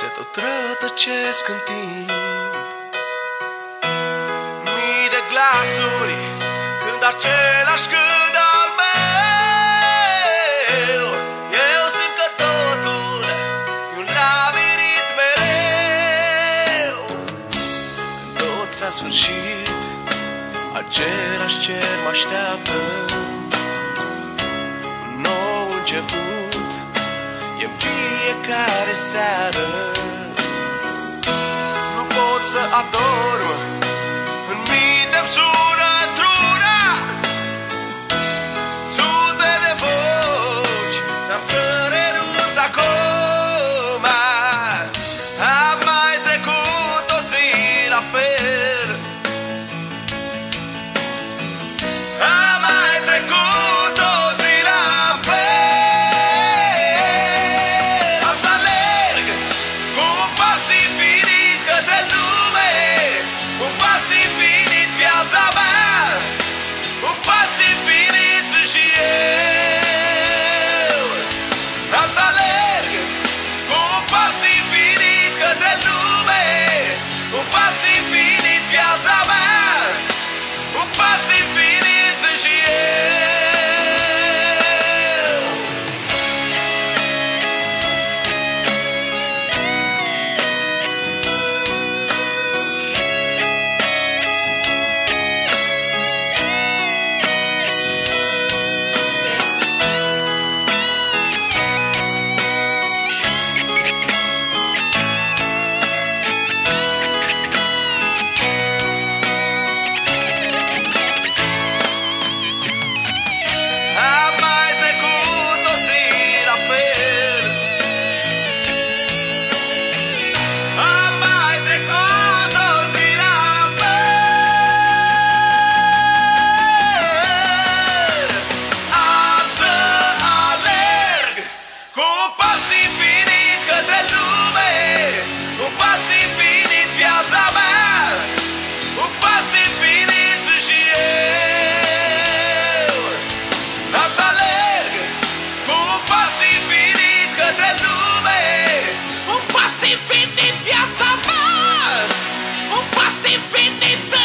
Tot rătăcesc în timp. Mii de glasuri Când același gând al meu. Eu simt că totul E un labirint mereu. Când tot s-a sfârșit Același cer mă așteaptă. Un nou început e în fiecare seară. Nu pot să adorm